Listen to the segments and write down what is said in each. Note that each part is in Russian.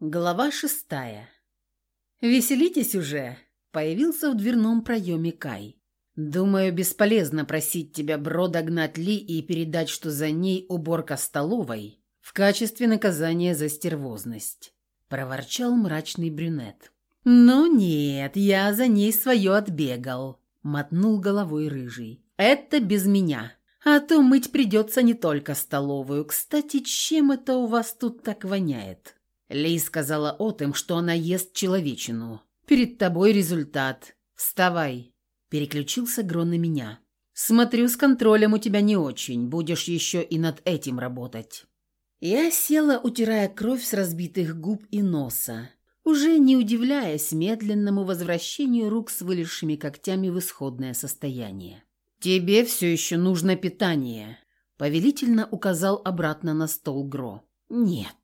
Глава шестая. «Веселитесь уже!» — появился в дверном проеме Кай. «Думаю, бесполезно просить тебя Бро догнать Ли и передать, что за ней уборка столовой в качестве наказания за стервозность», — проворчал мрачный брюнет. «Ну нет, я за ней свое отбегал», — мотнул головой рыжий. «Это без меня. А то мыть придется не только столовую. Кстати, чем это у вас тут так воняет?» Ли сказала Отем, что она ест человечину. Перед тобой результат. Вставай. Переключился Грон на меня. Смотрю, с контролем у тебя не очень. Будешь еще и над этим работать. Я села, утирая кровь с разбитых губ и носа, уже не удивляясь медленному возвращению рук с вылезшими когтями в исходное состояние. «Тебе все еще нужно питание», — повелительно указал обратно на стол Гро. «Нет».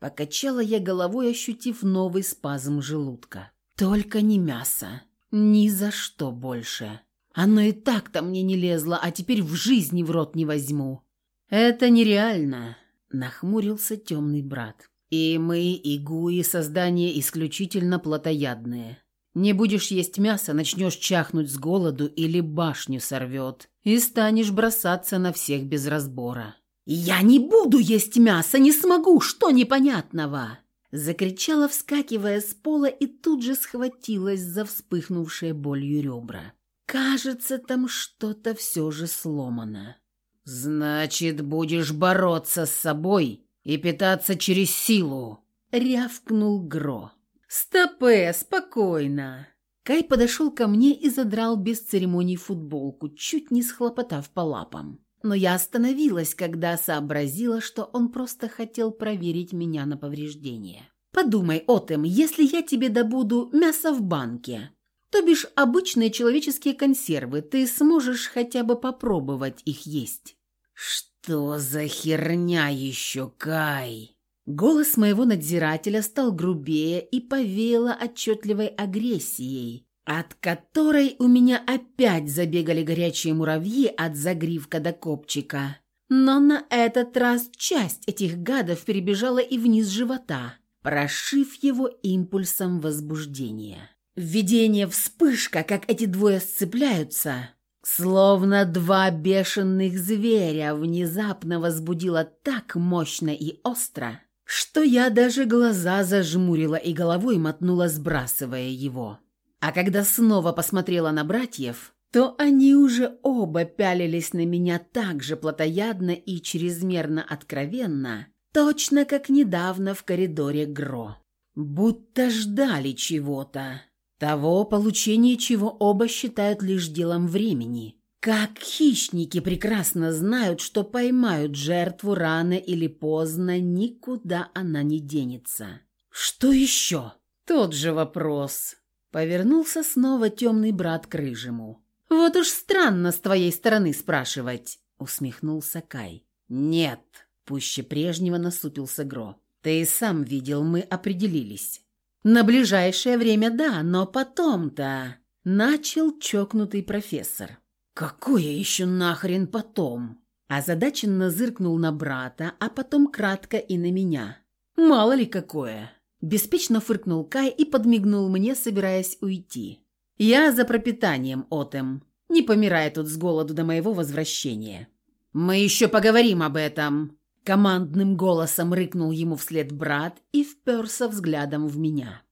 Покачала я головой, ощутив новый спазм желудка. Только не мясо. Ни за что больше. Оно и так-то мне не лезло, а теперь в жизни в рот не возьму. Это нереально, нахмурился темный брат. И мы, и гуи, создания исключительно плотоядные. Не будешь есть мясо, начнешь чахнуть с голоду или башню сорвет. И станешь бросаться на всех без разбора. «Я не буду есть мясо, не смогу, что непонятного!» Закричала, вскакивая с пола, и тут же схватилась за вспыхнувшее болью ребра. «Кажется, там что-то все же сломано». «Значит, будешь бороться с собой и питаться через силу!» — рявкнул Гро. «Стопе, спокойно!» Кай подошел ко мне и задрал без церемоний футболку, чуть не схлопотав по лапам. Но я остановилась, когда сообразила, что он просто хотел проверить меня на повреждение. «Подумай, Отем, если я тебе добуду мясо в банке, то бишь обычные человеческие консервы, ты сможешь хотя бы попробовать их есть». «Что за херня еще, Кай?» Голос моего надзирателя стал грубее и повеяло отчетливой агрессией, от которой у меня опять забегали горячие муравьи от загривка до копчика. Но на этот раз часть этих гадов перебежала и вниз живота, прошив его импульсом возбуждения. Введение вспышка, как эти двое сцепляются, словно два бешеных зверя, внезапно возбудило так мощно и остро, что я даже глаза зажмурила и головой мотнула, сбрасывая его. А когда снова посмотрела на братьев, то они уже оба пялились на меня так же плотоядно и чрезмерно откровенно, точно как недавно в коридоре Гро. Будто ждали чего-то. Того получения, чего оба считают лишь делом времени. Как хищники прекрасно знают, что поймают жертву рано или поздно, никуда она не денется. Что еще? Тот же вопрос. Повернулся снова темный брат к рыжему. «Вот уж странно с твоей стороны спрашивать», — усмехнулся Кай. «Нет», — пуще прежнего насупился Гро. «Ты и сам видел, мы определились». «На ближайшее время да, но потом-то...» — начал чокнутый профессор. «Какое еще нахрен потом?» Озадаченно зыркнул на брата, а потом кратко и на меня. «Мало ли какое!» Беспечно фыркнул Кай и подмигнул мне, собираясь уйти. «Я за пропитанием, Отем. Не помирай тут с голоду до моего возвращения». «Мы еще поговорим об этом!» Командным голосом рыкнул ему вслед брат и вперся взглядом в меня.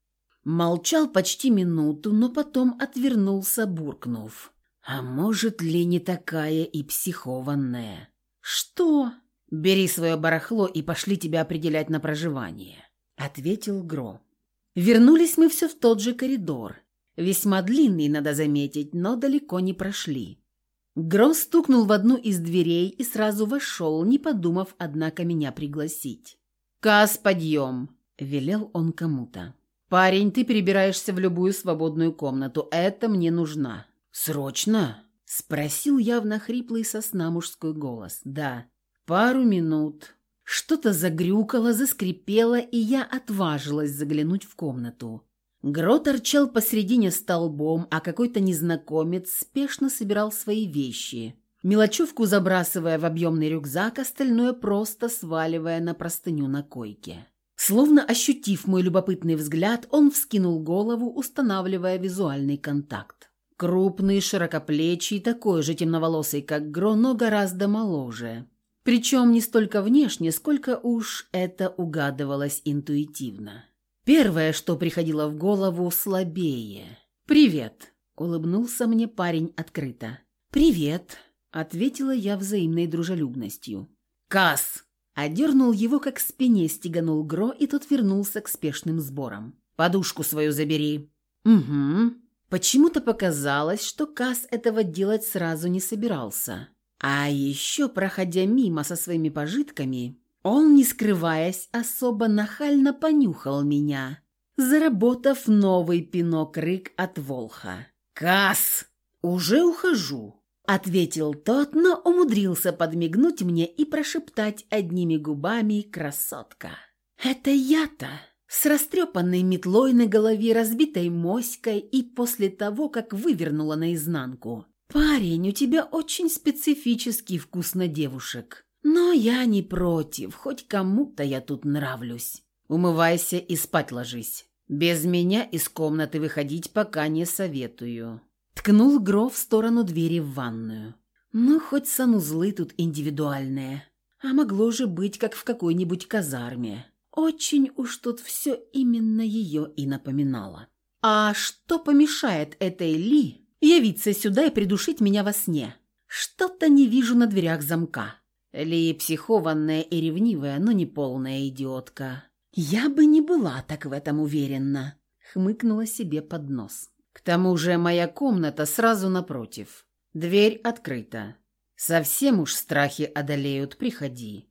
Молчал почти минуту, но потом отвернулся, буркнув. «А может ли не такая и психованная?» «Что?» «Бери свое барахло и пошли тебя определять на проживание». — ответил Гро. Вернулись мы все в тот же коридор. Весьма длинный, надо заметить, но далеко не прошли. Гро стукнул в одну из дверей и сразу вошел, не подумав, однако, меня пригласить. «Кас, подъем!» — велел он кому-то. «Парень, ты перебираешься в любую свободную комнату. Это мне нужна». «Срочно?» — спросил явно хриплый сосна мужской голос. «Да». «Пару минут», что-то загрюкало, заскрипело, и я отважилась заглянуть в комнату. Гро торчал посредине столбом, а какой-то незнакомец спешно собирал свои вещи. Мелочевку забрасывая в объемный рюкзак, остальное просто сваливая на простыню на койке. Словно ощутив мой любопытный взгляд, он вскинул голову, устанавливая визуальный контакт. Крупный, широкоплечий, такой же темноволосый, как Гро, но гораздо моложе. Причем не столько внешне, сколько уж это угадывалось интуитивно. Первое, что приходило в голову, слабее. «Привет», — улыбнулся мне парень открыто. «Привет», — ответила я взаимной дружелюбностью. «Касс!» Одернул его, как спине стеганул Гро, и тот вернулся к спешным сборам. «Подушку свою забери». «Угу». Почему-то показалось, что Касс этого делать сразу не собирался. А еще, проходя мимо со своими пожитками, он, не скрываясь, особо нахально понюхал меня, заработав новый пинок-рык от Волха. «Касс! Уже ухожу!» Ответил тот, но умудрился подмигнуть мне и прошептать одними губами «красотка». «Это я-то!» С растрепанной метлой на голове, разбитой моськой и после того, как вывернула наизнанку. «Парень, у тебя очень специфический вкус на девушек. Но я не против, хоть кому-то я тут нравлюсь. Умывайся и спать ложись. Без меня из комнаты выходить пока не советую». Ткнул Гро в сторону двери в ванную. Ну, хоть санузлы тут индивидуальные. А могло же быть, как в какой-нибудь казарме. Очень уж тут все именно ее и напоминало. А что помешает этой Ли явиться сюда и придушить меня во сне? Что-то не вижу на дверях замка. Ли психованная и ревнивая, но не полная идиотка. Я бы не была так в этом уверена. Хмыкнула себе под нос. К тому же моя комната сразу напротив. Дверь открыта. Совсем уж страхи одолеют, приходи.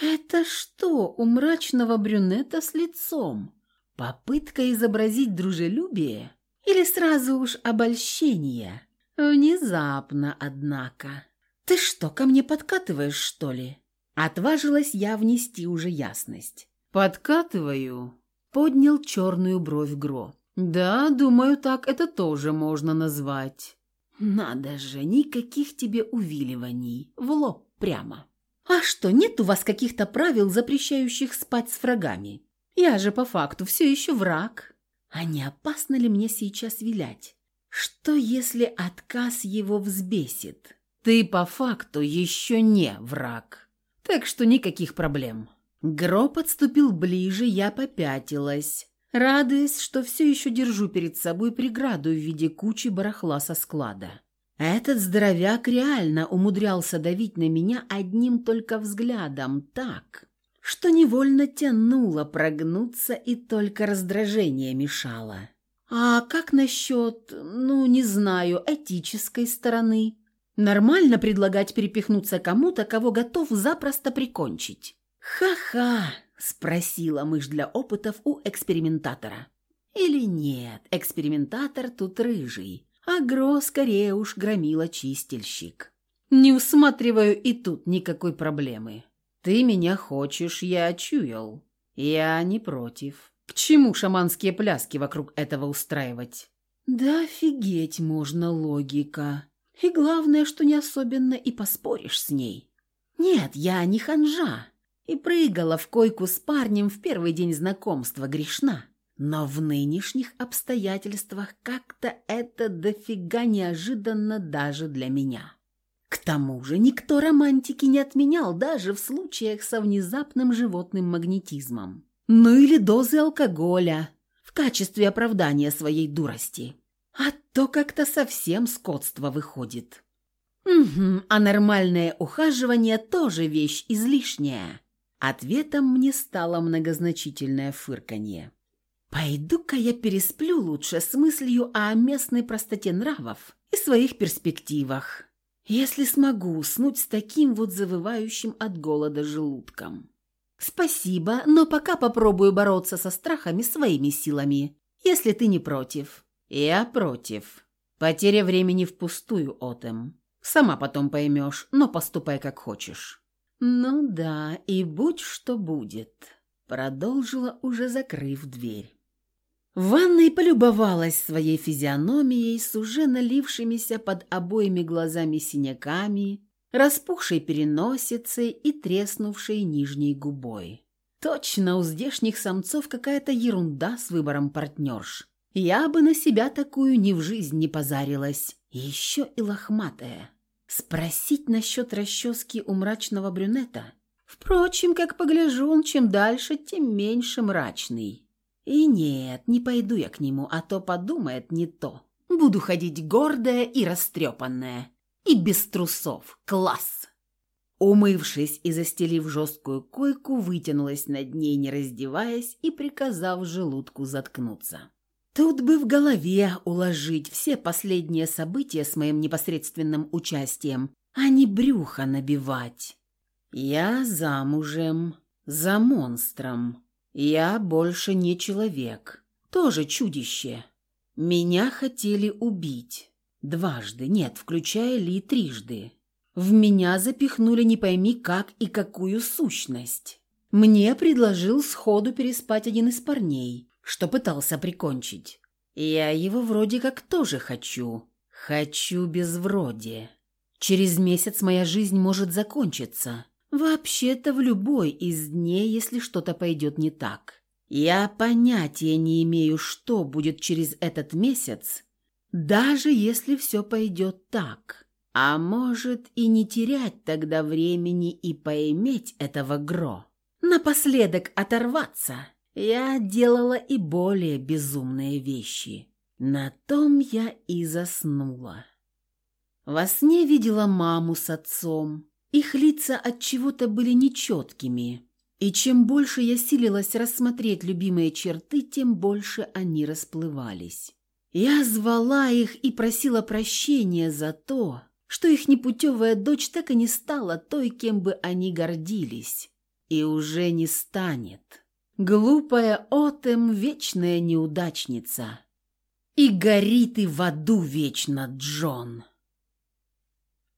Это что, у мрачного брюнета с лицом? Попытка изобразить дружелюбие? Или сразу уж обольщение? Внезапно, однако. Ты что, ко мне подкатываешь, что ли? Отважилась я внести уже ясность. «Подкатываю», — поднял черную бровь Гро. «Да, думаю, так это тоже можно назвать». «Надо же, никаких тебе увиливаний, в лоб прямо». «А что, нет у вас каких-то правил, запрещающих спать с врагами? Я же по факту все еще враг. А не опасно ли мне сейчас вилять? Что, если отказ его взбесит? Ты по факту еще не враг, так что никаких проблем». Гроб отступил ближе, я попятилась радуясь, что все еще держу перед собой преграду в виде кучи барахла со склада. Этот здоровяк реально умудрялся давить на меня одним только взглядом так, что невольно тянуло прогнуться и только раздражение мешало. А как насчет, ну, не знаю, этической стороны? Нормально предлагать перепихнуться кому-то, кого готов запросто прикончить? Ха-ха! Спросила мышь для опытов у экспериментатора. Или нет, экспериментатор тут рыжий, а Гро скорее уж громила чистильщик. Не усматриваю и тут никакой проблемы. Ты меня хочешь, я чуял. Я не против. К чему шаманские пляски вокруг этого устраивать? Да офигеть можно логика. И главное, что не особенно и поспоришь с ней. Нет, я не ханжа и прыгала в койку с парнем в первый день знакомства грешна. Но в нынешних обстоятельствах как-то это дофига неожиданно даже для меня. К тому же никто романтики не отменял даже в случаях со внезапным животным магнетизмом. Ну или дозы алкоголя в качестве оправдания своей дурости. А то как-то совсем скотство выходит. Угу, а нормальное ухаживание тоже вещь излишняя. Ответом мне стало многозначительное фырканье. «Пойду-ка я пересплю лучше с мыслью о местной простоте нравов и своих перспективах, если смогу уснуть с таким вот завывающим от голода желудком. Спасибо, но пока попробую бороться со страхами своими силами, если ты не против». «Я против. Потеря времени впустую, Отем. Сама потом поймешь, но поступай как хочешь». «Ну да, и будь что будет», — продолжила, уже закрыв дверь. В ванной полюбовалась своей физиономией с уже налившимися под обоими глазами синяками, распухшей переносицей и треснувшей нижней губой. Точно у здешних самцов какая-то ерунда с выбором партнерш. Я бы на себя такую ни в жизнь не позарилась. Еще и лохматая. Спросить насчет расчески у мрачного брюнета? Впрочем, как погляжу, он чем дальше, тем меньше мрачный. И нет, не пойду я к нему, а то подумает не то. Буду ходить гордая и растрепанная. И без трусов. Класс! Умывшись и застелив жесткую койку, вытянулась над ней, не раздеваясь, и приказав желудку заткнуться. Тут бы в голове уложить все последние события с моим непосредственным участием, а не брюхо набивать. Я замужем, за монстром. Я больше не человек, тоже чудище. Меня хотели убить. Дважды, нет, включая Ли трижды. В меня запихнули не пойми как и какую сущность. Мне предложил сходу переспать один из парней, что пытался прикончить. Я его вроде как тоже хочу. Хочу без вроде. Через месяц моя жизнь может закончиться. Вообще-то в любой из дней, если что-то пойдет не так. Я понятия не имею, что будет через этот месяц, даже если все пойдет так. А может и не терять тогда времени и поиметь этого Гро. Напоследок оторваться. Я делала и более безумные вещи. На том я и заснула. Во сне видела маму с отцом. Их лица от чего-то были нечеткими. И чем больше я силилась рассмотреть любимые черты, тем больше они расплывались. Я звала их и просила прощения за то, что их непутевая дочь так и не стала той, кем бы они гордились, и уже не станет. Глупая Отем – вечная неудачница. И горит и в аду вечно Джон.